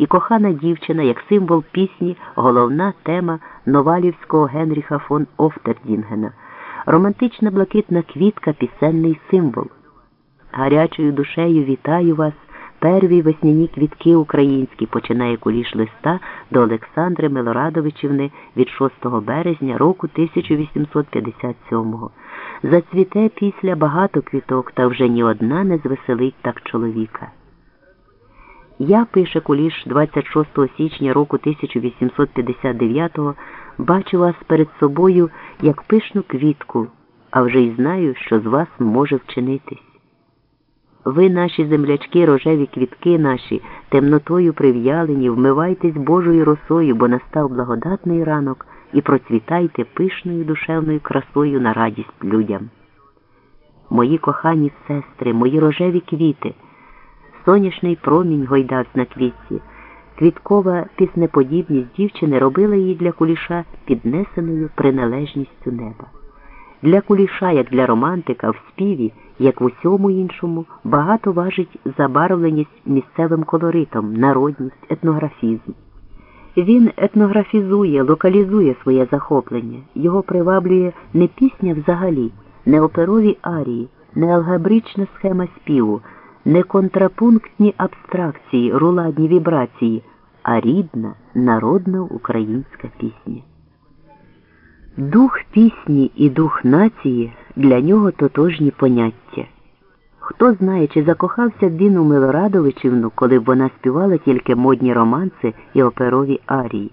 і кохана дівчина як символ пісні, головна тема новалівського Генріха фон Офтердінгена, романтична блакитна квітка пісенний символ. Гарячою душею вітаю вас, перві весняні квітки українські, починає куліш листа до Олександри Милорадовичівни від 6 березня року 1857-го. Зацвіте після багато квіток, та вже ні одна не звеселить так чоловіка. Я, пише Куліш 26 січня року 1859-го, бачу вас перед собою як пишну квітку, а вже й знаю, що з вас може вчинитись. Ви, наші землячки, рожеві квітки наші, темнотою прив'ялені, вмивайтесь Божою росою, бо настав благодатний ранок, і процвітайте пишною душевною красою на радість людям. Мої кохані сестри, мої рожеві квіти, сонячний промінь гойдавсь на квітці, квіткова піснеподібність дівчини робила її для куліша піднесеною приналежністю неба. Для куліша, як для романтика, в співі, як в усьому іншому, багато важить забарвленість місцевим колоритом, народність, етнографізм. Він етнографізує, локалізує своє захоплення, його приваблює не пісня взагалі, не оперові арії, не алгебрична схема співу, не контрапунктні абстракції, руладні вібрації, а рідна народна українська пісня. Дух пісні і дух нації для нього тотожні поняття. Хто знає, чи закохався б він у Милорадовичівну, коли б вона співала тільки модні романси і оперові арії.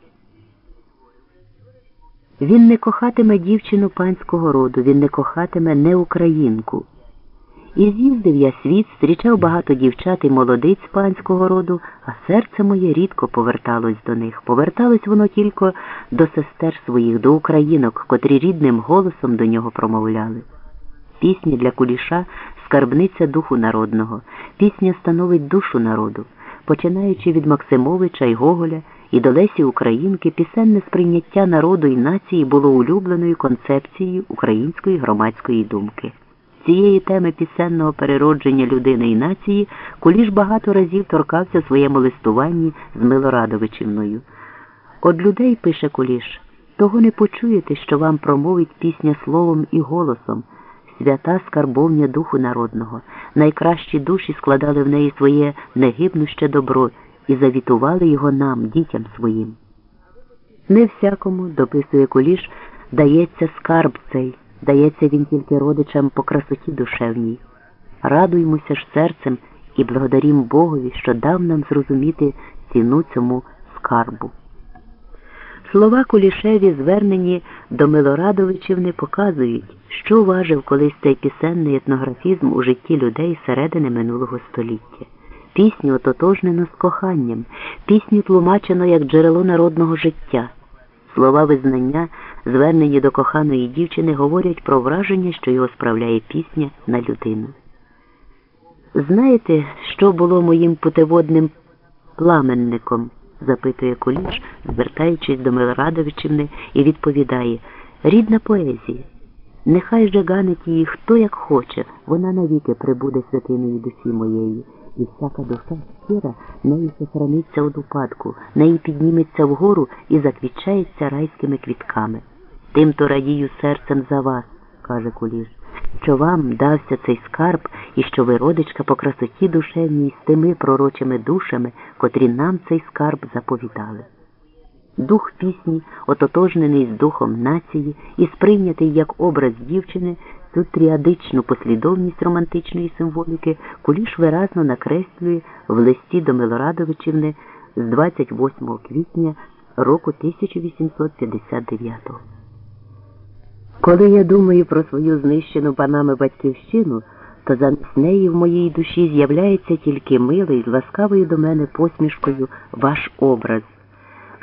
Він не кохатиме дівчину панського роду, він не кохатиме не українку. І з'їздив я світ, зустрічав багато дівчат і молодиць панського роду, а серце моє рідко поверталось до них. Поверталось воно тільки до сестер своїх, до українок, котрі рідним голосом до нього промовляли. Пісня для куліша скарбниця духу народного, пісня становить душу народу, починаючи від Максимовича й Гоголя і до Лесі Українки, пісенне сприйняття народу і нації було улюбленою концепцією української громадської думки. Цієї теми пісенного переродження людини і нації Куліш багато разів торкався в своєму листуванні з Милорадовичівною. От людей, пише Куліш, того не почуєте, що вам промовить пісня словом і голосом, свята скарбовня духу народного, найкращі душі складали в неї своє негибнуще добро і завітували його нам, дітям своїм. Не всякому, дописує Куліш, дається скарб цей. Дається він тільки родичам по красоті душевній. Радуймося ж серцем і благодарім Богові, що дав нам зрозуміти ціну цьому скарбу. Слова Кулішеві, звернені до Милорадовичівни, показують, що важив колись цей пісенний етнографізм у житті людей середини минулого століття. Пісню ототожнено з коханням, пісню тлумачено як джерело народного життя. Слова визнання, звернені до коханої дівчини, говорять про враження, що його справляє пісня на людину. Знаєте, що було моїм путеводним пламенником? запитує Куліш, звертаючись до Милорадовичівни, і відповідає рідна поезія. Нехай же ганить її хто як хоче, вона навіки прибуде святиною душі моєї, і всяка душа щира неї сохраниться од упадку, неї підніметься вгору і заквітчається райськими квітками. Тим то радію серцем за вас, каже Куліш, що вам дався цей скарб і що ви родичка по красоті душевній з тими пророчими душами, котрі нам цей скарб заповідали. Дух пісні, ототожнений з духом нації і сприйнятий як образ дівчини, цю тріадичну послідовність романтичної символіки Куліш виразно накреслює в листі до Милорадовичівни з 28 квітня року 1859 Коли я думаю про свою знищену панами батьківщину, то замість неї в моїй душі з'являється тільки милий, з ласкавою до мене посмішкою ваш образ.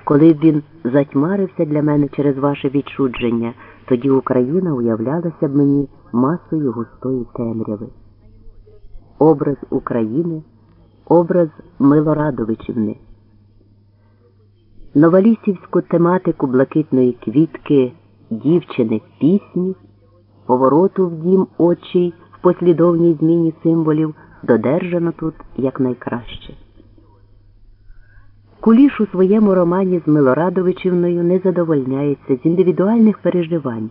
Коли б він затьмарився для мене через ваше відчудження, тоді Україна уявлялася б мені масою густої темряви. Образ України, образ Милорадовичівни. Новолісівську тематику блакитної квітки, дівчини пісні, повороту в дім очей в послідовній зміні символів додержано тут якнайкраще. Куліш у своєму романі з Милорадовичівною не задовольняється з індивідуальних переживань.